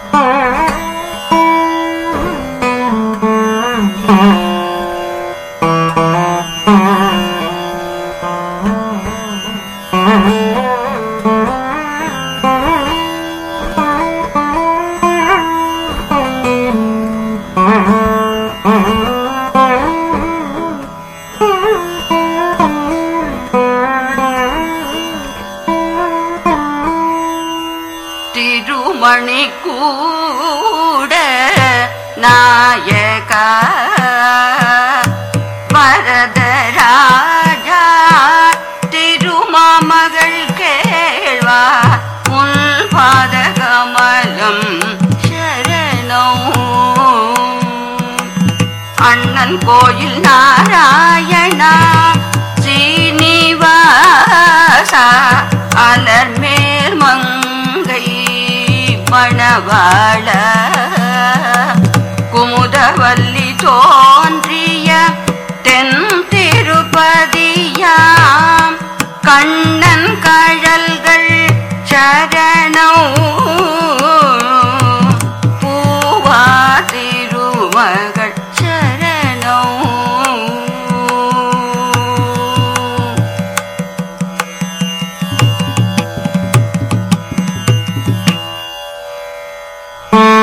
Bye.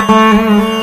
Música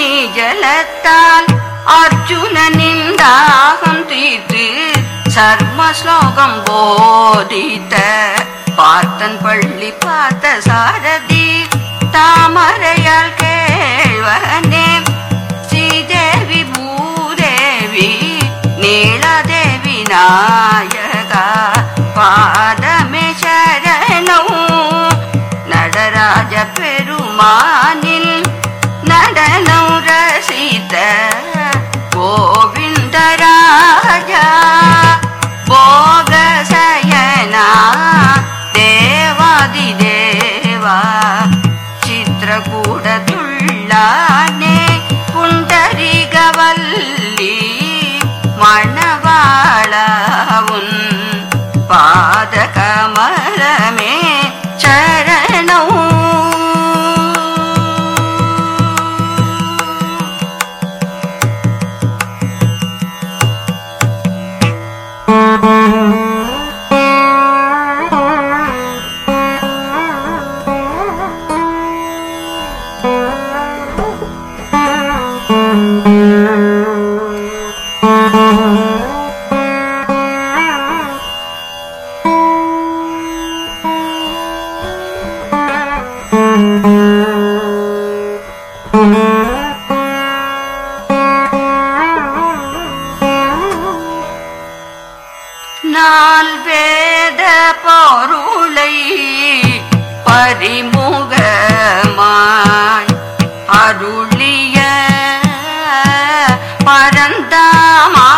அக்னி ஜலத்தால் அர்ஜுனனின் தாகம் தீர்த்து சர்ம ஸ்லோகம் போதித்த பார்த்தன் பள்ளி பார்த்த சாரதி தாமரையால் கேழ்வனே. ஸ்ரீதேவி பூதேவி நீலதேவி நாய தேவா சித்திரகூடதுள்ளானே புண்டரிகவல்லி மணவாளவுன் பாத நால் வேத பொருளை பரிமுகமாய் அருளிய பரந்தாமா.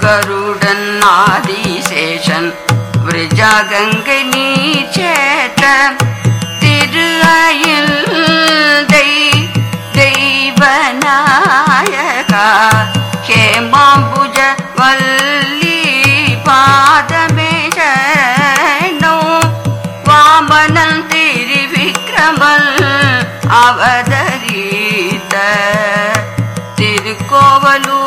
கருடன் ஆதிசேஷன் விரஜாகங்கை நீ திரு கமல் அவதரித்த திருக்கோவலூர்.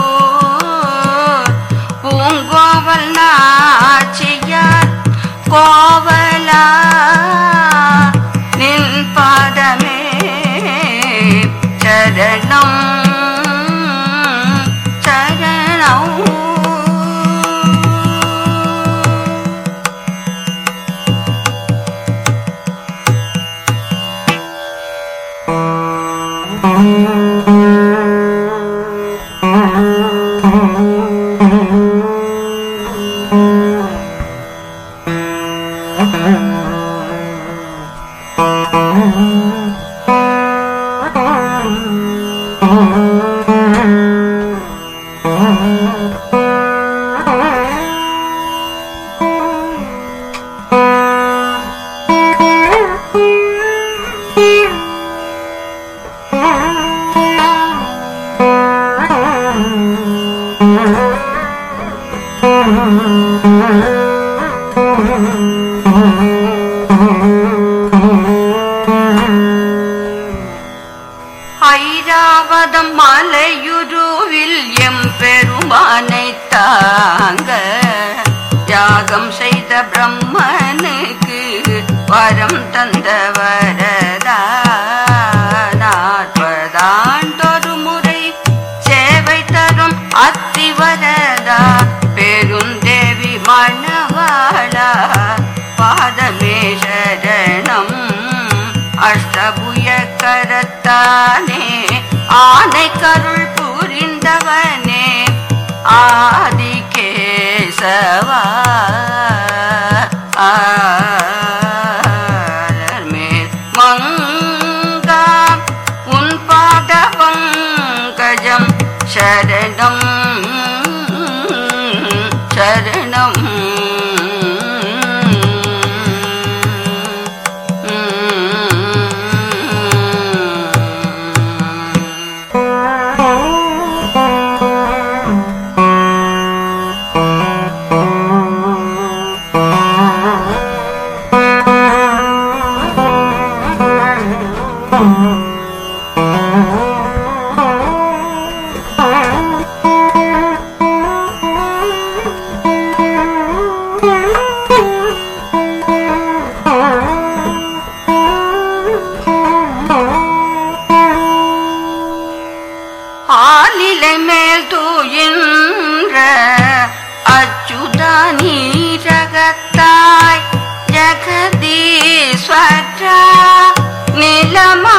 பூங்கோவல் நாச்சியார் கோவலா. நின் பாதமே சரணம். மலையுருவில் எம் பெருமானை தாங்க யாகம் செய்த பிரம்மனுக்கு வரம் தந்தவர. தேவா ஆலிலை மேல் தூயின்ற la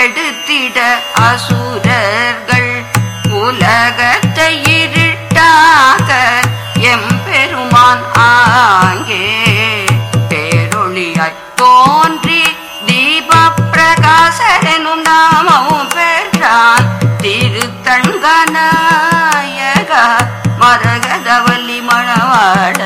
கெடுத்திட அசுரர்கள் உலகத்தை இருட்டாக எம்பெருமான் ஆங்கே பேரொழியாய் தோன்றி தீப பிரகாசனும் நாமமும் பெற்றான். திருத்தண்கநாயக மரகதவல்லி மணவாட.